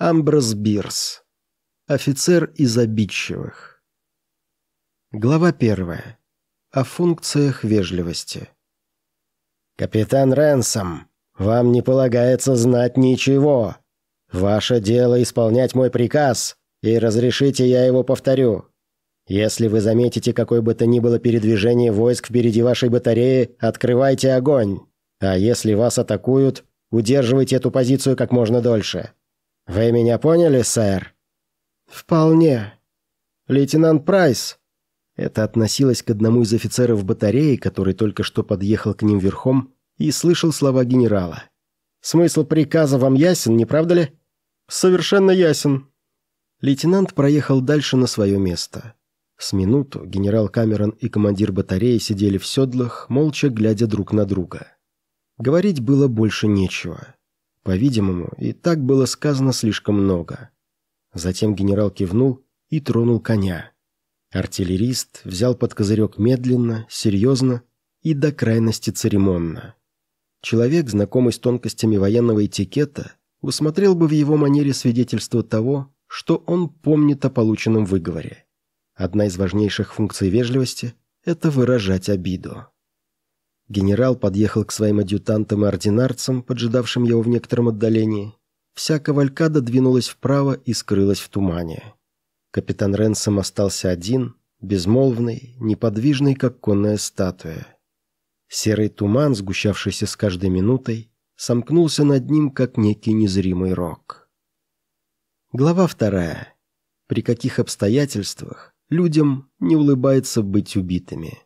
Амброс Бирс. Офицер из обидчивых. Глава первая. О функциях вежливости. «Капитан Ренсом, вам не полагается знать ничего. Ваше дело исполнять мой приказ, и разрешите я его повторю. Если вы заметите какое бы то ни было передвижение войск впереди вашей батареи, открывайте огонь. А если вас атакуют, удерживайте эту позицию как можно дольше. Вы меня поняли, сэр?» «Вполне. Лейтенант Прайс». Это относилось к одному из офицеров батареи, который только что подъехал к ним верхом и слышал слова генерала. «Смысл приказа вам ясен, не правда ли?» «Совершенно ясен». Лейтенант проехал дальше на свое место. С минуту генерал Камерон и командир батареи сидели в седлах, молча глядя друг на друга. Говорить было больше нечего. По-видимому, и так было сказано слишком много. Затем генерал кивнул и тронул коня. Артиллерист взял под козырек медленно, серьезно и до крайности церемонно. Человек, знакомый с тонкостями военного этикета, усмотрел бы в его манере свидетельство того, что он помнит о полученном выговоре. Одна из важнейших функций вежливости – это выражать обиду. Генерал подъехал к своим адъютантам и ординарцам, поджидавшим его в некотором отдалении. Вся кавалькада двинулась вправо и скрылась в тумане. Капитан Ренсом остался один, безмолвный, неподвижный, как конная статуя. Серый туман, сгущавшийся с каждой минутой, сомкнулся над ним, как некий незримый рог. Глава вторая. При каких обстоятельствах людям не улыбается быть убитыми?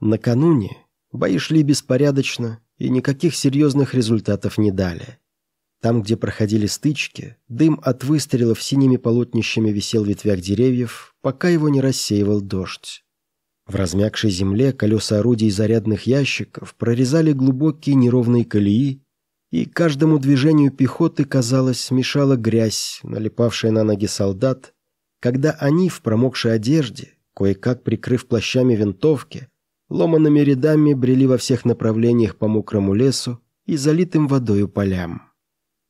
Накануне Бои шли беспорядочно и никаких серьезных результатов не дали. Там, где проходили стычки, дым от выстрелов синими полотнищами висел в ветвях деревьев, пока его не рассеивал дождь. В размягшей земле колеса орудий зарядных ящиков прорезали глубокие неровные колеи, и каждому движению пехоты, казалось, мешала грязь, налипавшая на ноги солдат, когда они в промокшей одежде, кое-как прикрыв плащами винтовки, ломанными рядами брели во всех направлениях по мокрому лесу и залитым водою полям.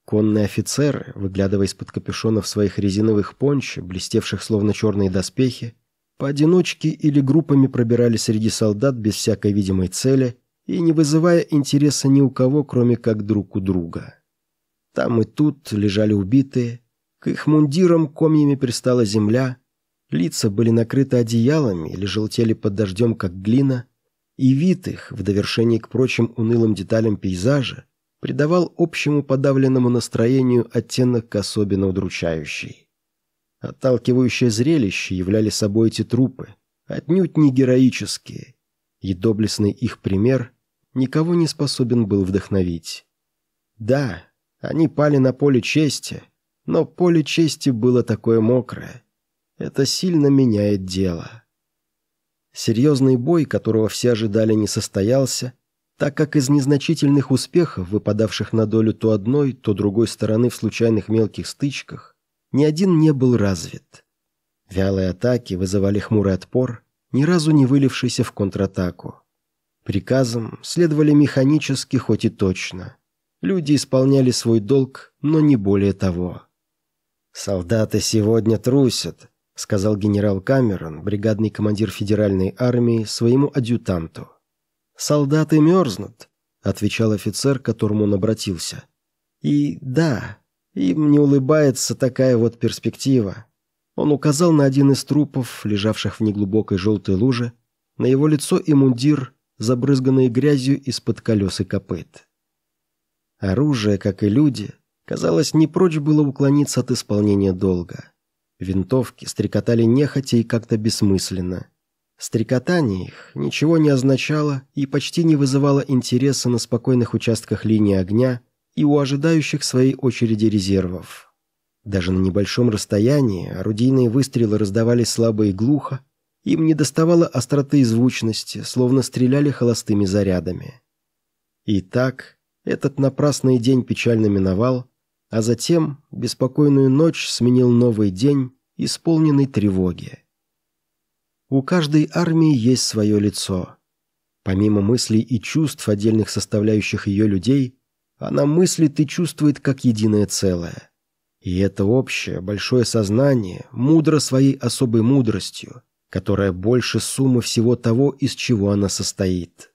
Конные офицеры, выглядывая из-под капюшонов своих резиновых понч, блестевших словно черные доспехи, поодиночке или группами пробирались среди солдат без всякой видимой цели и не вызывая интереса ни у кого, кроме как друг у друга. Там и тут лежали убитые, к их мундирам комьями пристала земля, Лица были накрыты одеялами или желтели под дождем, как глина, и вид их, в довершении к прочим унылым деталям пейзажа, придавал общему подавленному настроению оттенок особенно удручающий. Отталкивающее зрелище являли собой эти трупы, отнюдь не героические, и доблестный их пример никого не способен был вдохновить. Да, они пали на поле чести, но поле чести было такое мокрое, это сильно меняет дело. Серьезный бой, которого все ожидали, не состоялся, так как из незначительных успехов, выпадавших на долю то одной, то другой стороны в случайных мелких стычках, ни один не был развит. Вялые атаки вызывали хмурый отпор, ни разу не вылившийся в контратаку. Приказам следовали механически, хоть и точно. Люди исполняли свой долг, но не более того. «Солдаты сегодня трусят», — сказал генерал Камерон, бригадный командир федеральной армии, своему адъютанту. «Солдаты мерзнут», — отвечал офицер, к которому он обратился. «И да, им не улыбается такая вот перспектива». Он указал на один из трупов, лежавших в неглубокой желтой луже, на его лицо и мундир, забрызганные грязью из-под колес и копыт. Оружие, как и люди, казалось, не прочь было уклониться от исполнения долга. Винтовки стрекотали нехотя и как-то бессмысленно. Стрекотание их ничего не означало и почти не вызывало интереса на спокойных участках линии огня и у ожидающих своей очереди резервов. Даже на небольшом расстоянии орудийные выстрелы раздавались слабо и глухо, им не доставало остроты и звучности, словно стреляли холостыми зарядами. И так этот напрасный день печально миновал, а затем беспокойную ночь сменил новый день, исполненный тревоги. У каждой армии есть свое лицо. Помимо мыслей и чувств отдельных составляющих ее людей, она мыслит и чувствует как единое целое. И это общее, большое сознание, мудро своей особой мудростью, которая больше суммы всего того, из чего она состоит.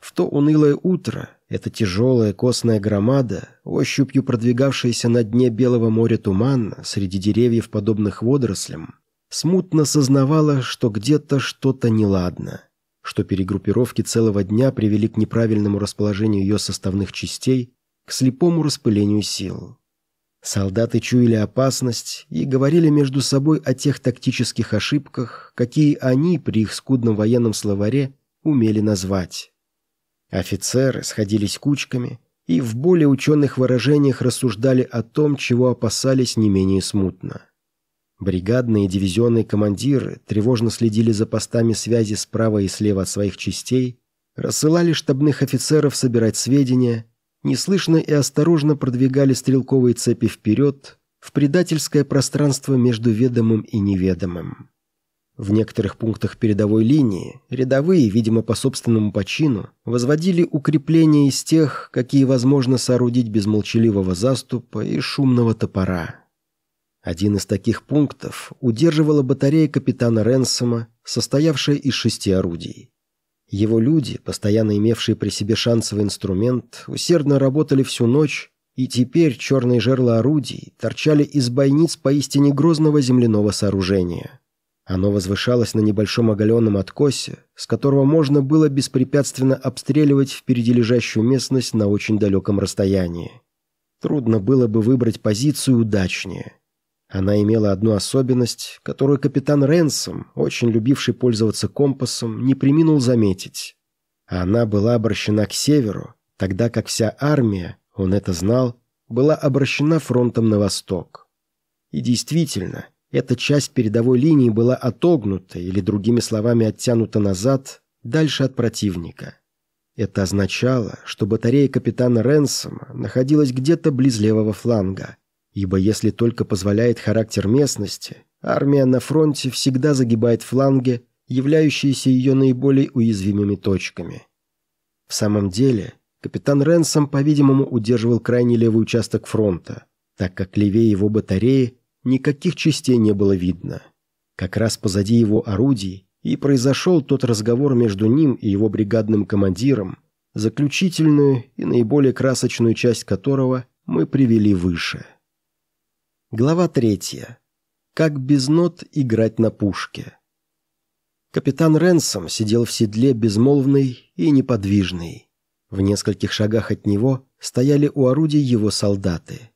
В то унылое утро эта тяжелая костная громада, ощупью продвигавшаяся на дне белого моря тумана среди деревьев, подобных водорослям, смутно сознавала, что где-то что-то неладно, что перегруппировки целого дня привели к неправильному расположению ее составных частей, к слепому распылению сил. Солдаты чуяли опасность и говорили между собой о тех тактических ошибках, какие они при их скудном военном словаре умели назвать. Офицеры сходились кучками и в более ученых выражениях рассуждали о том, чего опасались не менее смутно. Бригадные и дивизионные командиры тревожно следили за постами связи справа и слева от своих частей, рассылали штабных офицеров собирать сведения, неслышно и осторожно продвигали стрелковые цепи вперед в предательское пространство между ведомым и неведомым. В некоторых пунктах передовой линии рядовые, видимо, по собственному почину, возводили укрепления из тех, какие возможно соорудить без молчаливого заступа и шумного топора. Один из таких пунктов удерживала батарея капитана Ренсома, состоявшая из шести орудий. Его люди, постоянно имевшие при себе шансовый инструмент, усердно работали всю ночь, и теперь черные жерла орудий торчали из бойниц поистине грозного земляного сооружения – оно возвышалось на небольшом оголенном откосе, с которого можно было беспрепятственно обстреливать впереди лежащую местность на очень далеком расстоянии. Трудно было бы выбрать позицию удачнее. Она имела одну особенность, которую капитан Ренсом, очень любивший пользоваться компасом, не приминул заметить. Она была обращена к северу, тогда как вся армия, он это знал, была обращена фронтом на восток. И действительно, эта часть передовой линии была отогнута или, другими словами, оттянута назад, дальше от противника. Это означало, что батарея капитана Ренсома находилась где-то близ левого фланга, ибо если только позволяет характер местности, армия на фронте всегда загибает фланги, являющиеся ее наиболее уязвимыми точками. В самом деле, капитан Ренсом, по-видимому, удерживал крайний левый участок фронта, так как левее его батареи никаких частей не было видно. Как раз позади его орудий и произошел тот разговор между ним и его бригадным командиром, заключительную и наиболее красочную часть которого мы привели выше. Глава третья. Как без нот играть на пушке. Капитан Ренсом сидел в седле безмолвный и неподвижный. В нескольких шагах от него стояли у орудий его солдаты.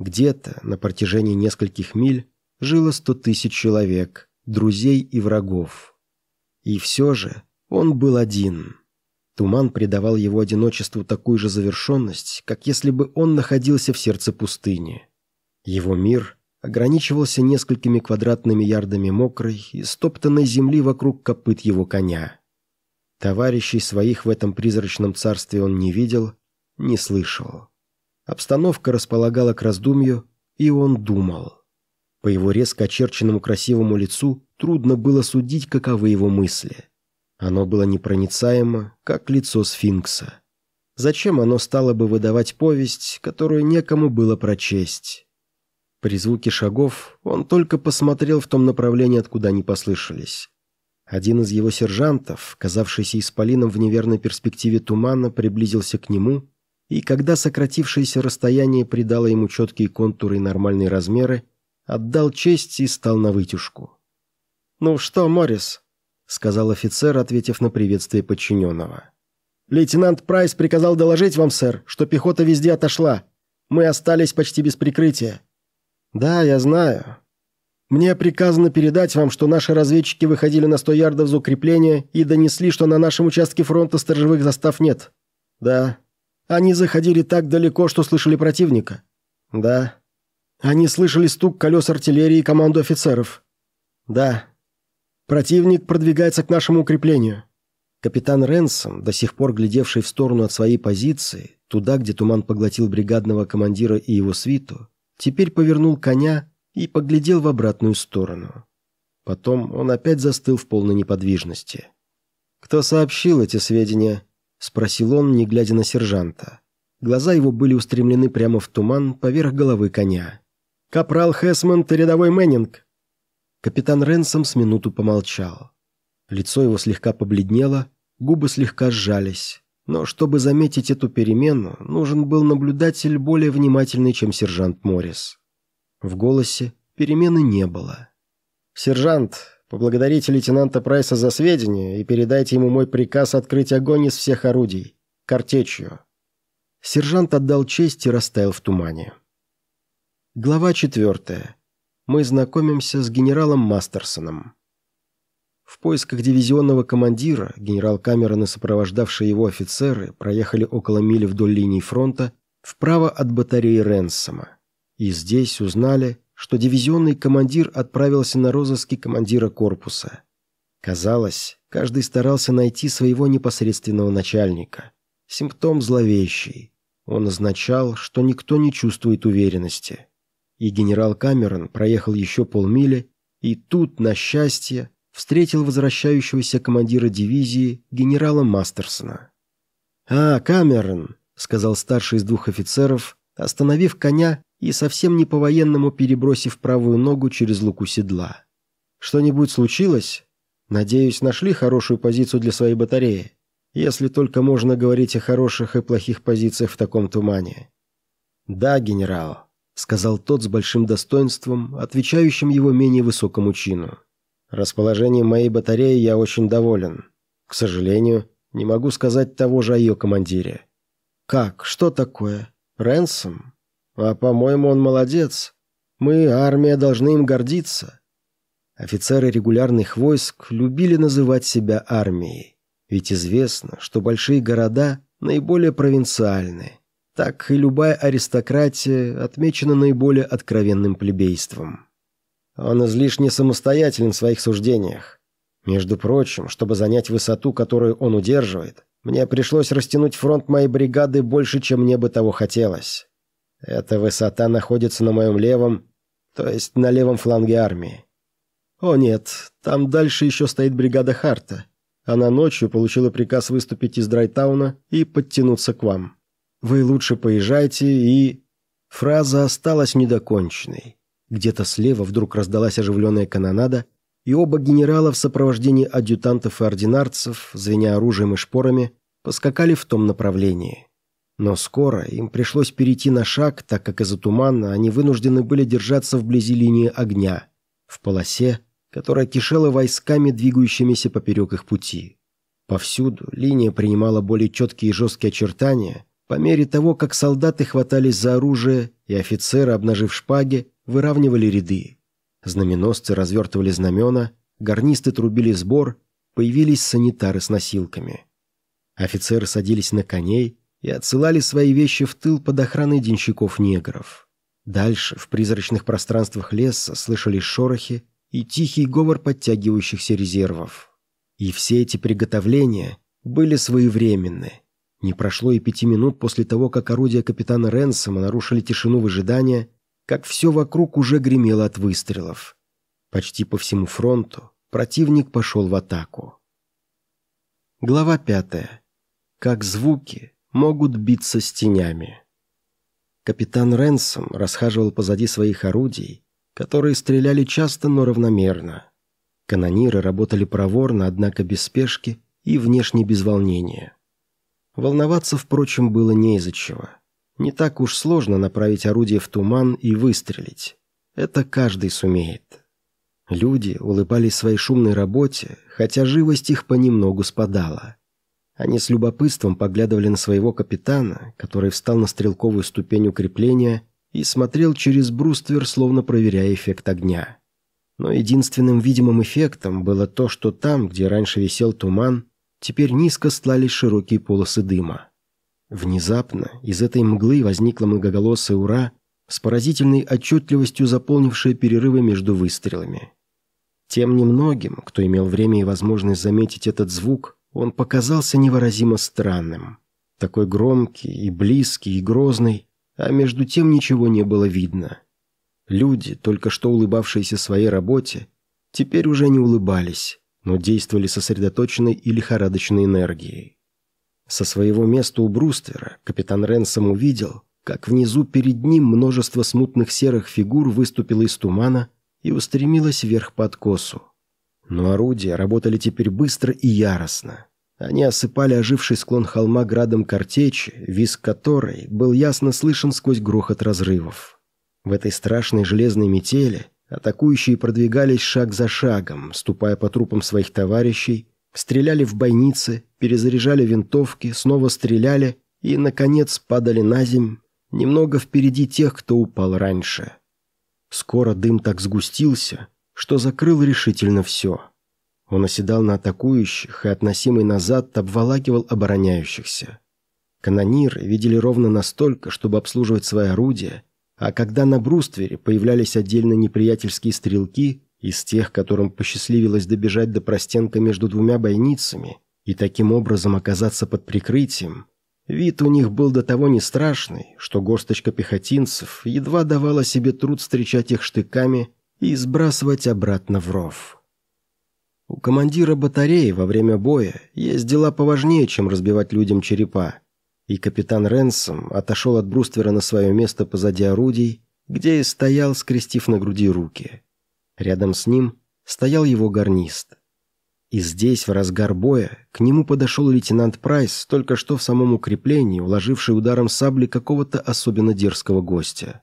Где-то на протяжении нескольких миль жило сто тысяч человек, друзей и врагов. И все же он был один. Туман придавал его одиночеству такую же завершенность, как если бы он находился в сердце пустыни. Его мир ограничивался несколькими квадратными ярдами мокрой и стоптанной земли вокруг копыт его коня. Товарищей своих в этом призрачном царстве он не видел, не слышал. Обстановка располагала к раздумью, и он думал. По его резко очерченному красивому лицу трудно было судить, каковы его мысли. Оно было непроницаемо, как лицо сфинкса. Зачем оно стало бы выдавать повесть, которую некому было прочесть? При звуке шагов он только посмотрел в том направлении, откуда они послышались. Один из его сержантов, казавшийся исполином в неверной перспективе тумана, приблизился к нему и когда сократившееся расстояние придало ему четкие контуры и нормальные размеры, отдал честь и стал на вытяжку. «Ну что, Моррис?» — сказал офицер, ответив на приветствие подчиненного. «Лейтенант Прайс приказал доложить вам, сэр, что пехота везде отошла. Мы остались почти без прикрытия». «Да, я знаю. Мне приказано передать вам, что наши разведчики выходили на сто ярдов за укрепление и донесли, что на нашем участке фронта сторожевых застав нет». «Да, они заходили так далеко, что слышали противника. Да. Они слышали стук колес артиллерии и команду офицеров. Да. Противник продвигается к нашему укреплению. Капитан Ренсом, до сих пор глядевший в сторону от своей позиции, туда, где туман поглотил бригадного командира и его свиту, теперь повернул коня и поглядел в обратную сторону. Потом он опять застыл в полной неподвижности. «Кто сообщил эти сведения?» — спросил он, не глядя на сержанта. Глаза его были устремлены прямо в туман поверх головы коня. «Капрал Хэсмонд и рядовой Мэннинг!» Капитан Ренсом с минуту помолчал. Лицо его слегка побледнело, губы слегка сжались. Но чтобы заметить эту перемену, нужен был наблюдатель более внимательный, чем сержант Моррис. В голосе перемены не было. «Сержант, поблагодарите лейтенанта Прайса за сведения и передайте ему мой приказ открыть огонь из всех орудий. Картечью». Сержант отдал честь и растаял в тумане. Глава четвертая. Мы знакомимся с генералом Мастерсоном. В поисках дивизионного командира генерал Камерон и сопровождавшие его офицеры проехали около мили вдоль линии фронта вправо от батареи Ренсома. И здесь узнали, что дивизионный командир отправился на розыски командира корпуса. Казалось, каждый старался найти своего непосредственного начальника. Симптом зловещий. Он означал, что никто не чувствует уверенности. И генерал Камерон проехал еще полмили, и тут, на счастье, встретил возвращающегося командира дивизии генерала Мастерсона. «А, Камерон», — сказал старший из двух офицеров, остановив коня и совсем не по-военному перебросив правую ногу через луку седла. «Что-нибудь случилось? Надеюсь, нашли хорошую позицию для своей батареи, если только можно говорить о хороших и плохих позициях в таком тумане». «Да, генерал», — сказал тот с большим достоинством, отвечающим его менее высокому чину. «Расположением моей батареи я очень доволен. К сожалению, не могу сказать того же о ее командире». «Как? Что такое? Ренсом?» А по-моему, он молодец. Мы, армия, должны им гордиться. Офицеры регулярных войск любили называть себя армией. Ведь известно, что большие города наиболее провинциальны. Так и любая аристократия отмечена наиболее откровенным плебейством. Он излишне самостоятелен в своих суждениях. Между прочим, чтобы занять высоту, которую он удерживает, мне пришлось растянуть фронт моей бригады больше, чем мне бы того хотелось. Эта высота находится на моем левом, то есть на левом фланге армии. О нет, там дальше еще стоит бригада Харта. Она ночью получила приказ выступить из Драйтауна и подтянуться к вам. Вы лучше поезжайте и... Фраза осталась недоконченной. Где-то слева вдруг раздалась оживленная канонада, и оба генерала в сопровождении адъютантов и ординарцев, звеня оружием и шпорами, поскакали в том направлении. Но скоро им пришлось перейти на шаг, так как из-за тумана они вынуждены были держаться вблизи линии огня, в полосе, которая кишела войсками, двигающимися поперек их пути. Повсюду линия принимала более четкие и жесткие очертания, по мере того, как солдаты хватались за оружие, и офицеры, обнажив шпаги, выравнивали ряды. Знаменосцы развертывали знамена, гарнисты трубили сбор, появились санитары с носилками. Офицеры садились на коней, и отсылали свои вещи в тыл под охраной денщиков-негров. Дальше, в призрачных пространствах леса, слышались шорохи и тихий говор подтягивающихся резервов. И все эти приготовления были своевременны. Не прошло и пяти минут после того, как орудия капитана Ренсома нарушили тишину выжидания, как все вокруг уже гремело от выстрелов. Почти по всему фронту противник пошел в атаку. Глава пятая. Как звуки могут биться с тенями. Капитан Ренсом расхаживал позади своих орудий, которые стреляли часто, но равномерно. Канониры работали проворно, однако без спешки и внешне без волнения. Волноваться, впрочем, было не из-за чего. Не так уж сложно направить орудие в туман и выстрелить. Это каждый сумеет. Люди улыбались своей шумной работе, хотя живость их понемногу спадала. Они с любопытством поглядывали на своего капитана, который встал на стрелковую ступень укрепления и смотрел через бруствер, словно проверяя эффект огня. Но единственным видимым эффектом было то, что там, где раньше висел туман, теперь низко стлались широкие полосы дыма. Внезапно из этой мглы возникла многоголосая «Ура!», с поразительной отчетливостью заполнившая перерывы между выстрелами. Тем немногим, кто имел время и возможность заметить этот звук, он показался невыразимо странным. Такой громкий и близкий и грозный, а между тем ничего не было видно. Люди, только что улыбавшиеся своей работе, теперь уже не улыбались, но действовали сосредоточенной и лихорадочной энергией. Со своего места у бруствера капитан Ренсом увидел, как внизу перед ним множество смутных серых фигур выступило из тумана и устремилось вверх по откосу. Но орудия работали теперь быстро и яростно. Они осыпали оживший склон холма градом картечи, визг которой был ясно слышен сквозь грохот разрывов. В этой страшной железной метели атакующие продвигались шаг за шагом, ступая по трупам своих товарищей, стреляли в бойницы, перезаряжали винтовки, снова стреляли и, наконец, падали на земь, немного впереди тех, кто упал раньше. Скоро дым так сгустился, что закрыл решительно все. Он оседал на атакующих и, относимый назад, обволакивал обороняющихся. Канониры видели ровно настолько, чтобы обслуживать свои орудия, а когда на бруствере появлялись отдельно неприятельские стрелки, из тех, которым посчастливилось добежать до простенка между двумя бойницами и таким образом оказаться под прикрытием, вид у них был до того не страшный, что горсточка пехотинцев едва давала себе труд встречать их штыками и сбрасывать обратно в ров. У командира батареи во время боя есть дела поважнее, чем разбивать людям черепа. И капитан Ренсом отошел от бруствера на свое место позади орудий, где и стоял, скрестив на груди руки. Рядом с ним стоял его гарнист. И здесь, в разгар боя, к нему подошел лейтенант Прайс, только что в самом укреплении, уложивший ударом сабли какого-то особенно дерзкого гостя.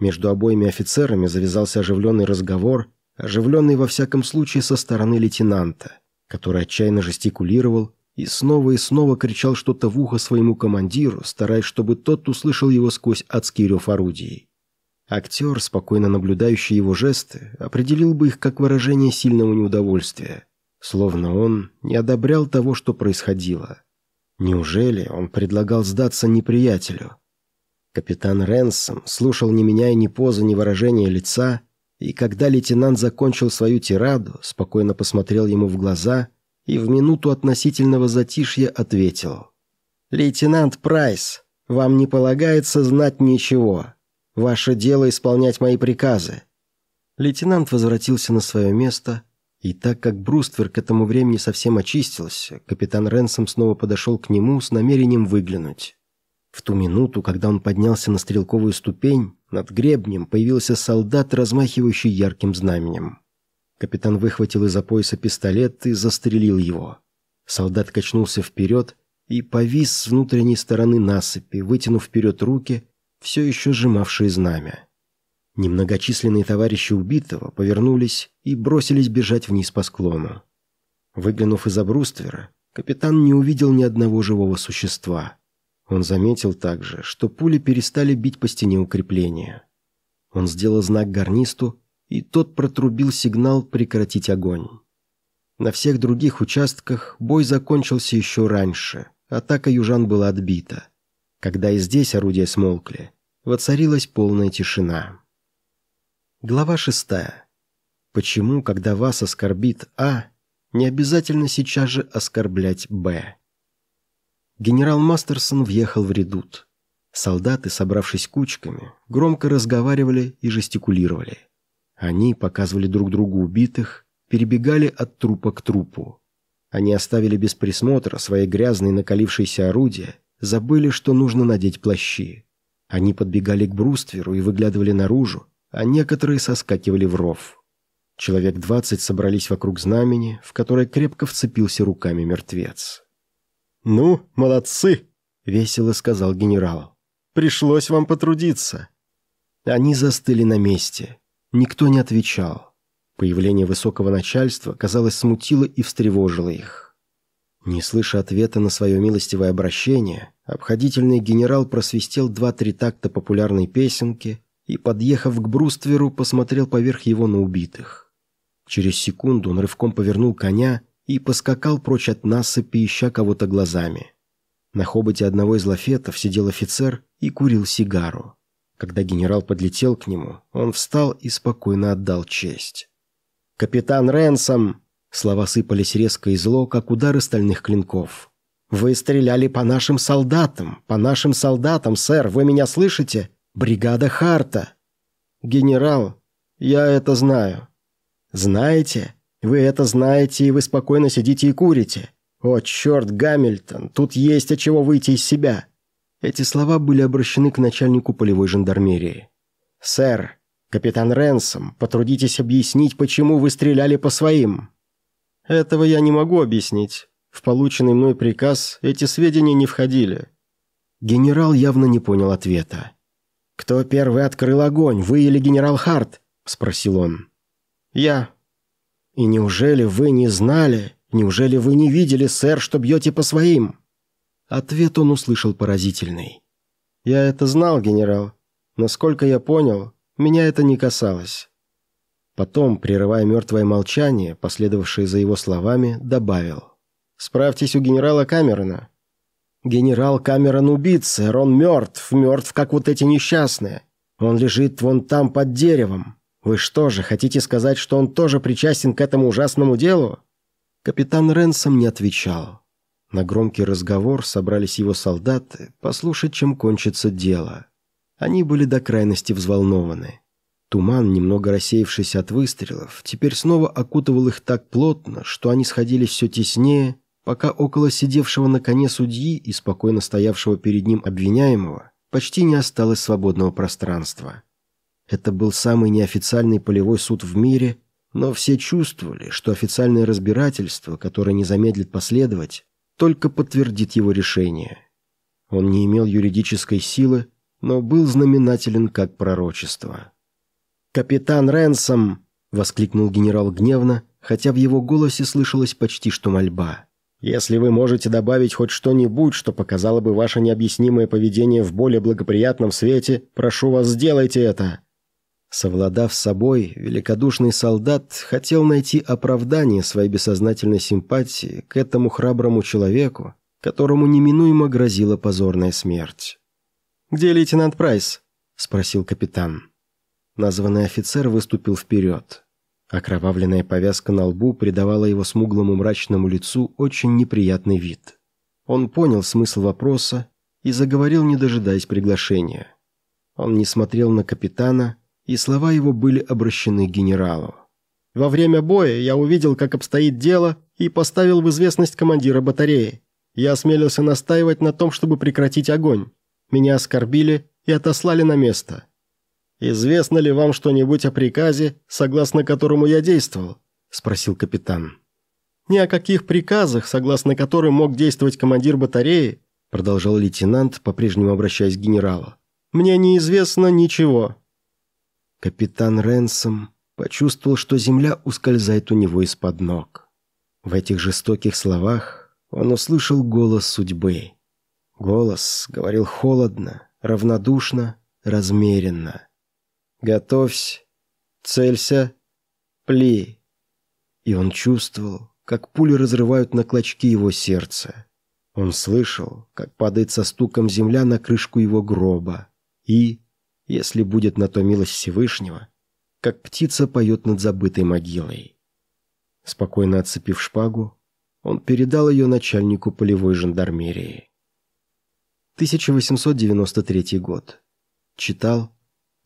Между обоими офицерами завязался оживленный разговор – оживленный во всяком случае со стороны лейтенанта, который отчаянно жестикулировал и снова и снова кричал что-то в ухо своему командиру, стараясь, чтобы тот услышал его сквозь адский рев орудий. Актер, спокойно наблюдающий его жесты, определил бы их как выражение сильного неудовольствия, словно он не одобрял того, что происходило. Неужели он предлагал сдаться неприятелю? Капитан Ренсом слушал, не меняя ни позы, ни выражения лица, и когда лейтенант закончил свою тираду, спокойно посмотрел ему в глаза и в минуту относительного затишья ответил. «Лейтенант Прайс, вам не полагается знать ничего. Ваше дело исполнять мои приказы». Лейтенант возвратился на свое место, и так как бруствер к этому времени совсем очистился, капитан Ренсом снова подошел к нему с намерением выглянуть. В ту минуту, когда он поднялся на стрелковую ступень, над гребнем появился солдат, размахивающий ярким знаменем. Капитан выхватил из-за пояса пистолет и застрелил его. Солдат качнулся вперед и повис с внутренней стороны насыпи, вытянув вперед руки, все еще сжимавшие знамя. Немногочисленные товарищи убитого повернулись и бросились бежать вниз по склону. Выглянув из-за бруствера, капитан не увидел ни одного живого существа. Он заметил также, что пули перестали бить по стене укрепления. Он сделал знак гарнисту, и тот протрубил сигнал прекратить огонь. На всех других участках бой закончился еще раньше, атака южан была отбита. Когда и здесь орудия смолкли, воцарилась полная тишина. Глава шестая. Почему, когда вас оскорбит А, не обязательно сейчас же оскорблять Б? Генерал Мастерсон въехал в редут. Солдаты, собравшись кучками, громко разговаривали и жестикулировали. Они показывали друг другу убитых, перебегали от трупа к трупу. Они оставили без присмотра свои грязные накалившиеся орудия, забыли, что нужно надеть плащи. Они подбегали к брустверу и выглядывали наружу, а некоторые соскакивали в ров. Человек двадцать собрались вокруг знамени, в которое крепко вцепился руками мертвец. «Ну, молодцы!» — весело сказал генерал. «Пришлось вам потрудиться». Они застыли на месте. Никто не отвечал. Появление высокого начальства, казалось, смутило и встревожило их. Не слыша ответа на свое милостивое обращение, обходительный генерал просвистел два-три такта популярной песенки и, подъехав к брустверу, посмотрел поверх его на убитых. Через секунду он рывком повернул коня и поскакал прочь от насыпи, ища кого-то глазами. На хоботе одного из лафетов сидел офицер и курил сигару. Когда генерал подлетел к нему, он встал и спокойно отдал честь. «Капитан Ренсом!» Слова сыпались резко и зло, как удары стальных клинков. «Вы стреляли по нашим солдатам! По нашим солдатам, сэр! Вы меня слышите? Бригада Харта!» «Генерал, я это знаю». «Знаете? Вы это знаете, и вы спокойно сидите и курите. О, черт, Гамильтон, тут есть от чего выйти из себя. Эти слова были обращены к начальнику полевой жандармерии. «Сэр, капитан Ренсом, потрудитесь объяснить, почему вы стреляли по своим». «Этого я не могу объяснить. В полученный мной приказ эти сведения не входили». Генерал явно не понял ответа. «Кто первый открыл огонь, вы или генерал Харт?» – спросил он. «Я». «И неужели вы не знали, неужели вы не видели, сэр, что бьете по своим?» Ответ он услышал поразительный. «Я это знал, генерал. Насколько я понял, меня это не касалось». Потом, прерывая мертвое молчание, последовавшее за его словами, добавил. «Справьтесь у генерала Камерона». «Генерал Камерон убит, сэр, он мертв, мертв, как вот эти несчастные. Он лежит вон там под деревом. Вы что же, хотите сказать, что он тоже причастен к этому ужасному делу?» Капитан Ренсом не отвечал. На громкий разговор собрались его солдаты послушать, чем кончится дело. Они были до крайности взволнованы. Туман, немного рассеявшийся от выстрелов, теперь снова окутывал их так плотно, что они сходились все теснее, пока около сидевшего на коне судьи и спокойно стоявшего перед ним обвиняемого почти не осталось свободного пространства. Это был самый неофициальный полевой суд в мире, но все чувствовали, что официальное разбирательство, которое не замедлит последовать, только подтвердит его решение. Он не имел юридической силы, но был знаменателен как пророчество. «Капитан Ренсом!» — воскликнул генерал гневно, хотя в его голосе слышалась почти что мольба. «Если вы можете добавить хоть что-нибудь, что показало бы ваше необъяснимое поведение в более благоприятном свете, прошу вас, сделайте это!» Совладав с собой, великодушный солдат хотел найти оправдание своей бессознательной симпатии к этому храброму человеку, которому неминуемо грозила позорная смерть. «Где лейтенант Прайс?» – спросил капитан. Названный офицер выступил вперед. Окровавленная повязка на лбу придавала его смуглому мрачному лицу очень неприятный вид. Он понял смысл вопроса и заговорил, не дожидаясь приглашения. Он не смотрел на капитана, и слова его были обращены к генералу. «Во время боя я увидел, как обстоит дело, и поставил в известность командира батареи. Я осмелился настаивать на том, чтобы прекратить огонь. Меня оскорбили и отослали на место. «Известно ли вам что-нибудь о приказе, согласно которому я действовал?» – спросил капитан. «Ни о каких приказах, согласно которым мог действовать командир батареи», – продолжал лейтенант, по-прежнему обращаясь к генералу. «Мне неизвестно ничего. Капитан Ренсом почувствовал, что земля ускользает у него из-под ног. В этих жестоких словах он услышал голос судьбы. Голос говорил холодно, равнодушно, размеренно. «Готовься, целься, пли». И он чувствовал, как пули разрывают на клочки его сердце. Он слышал, как падает со стуком земля на крышку его гроба. И если будет на то милость Всевышнего, как птица поет над забытой могилой. Спокойно отцепив шпагу, он передал ее начальнику полевой жандармерии. 1893 год. Читал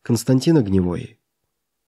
Константин Огневой.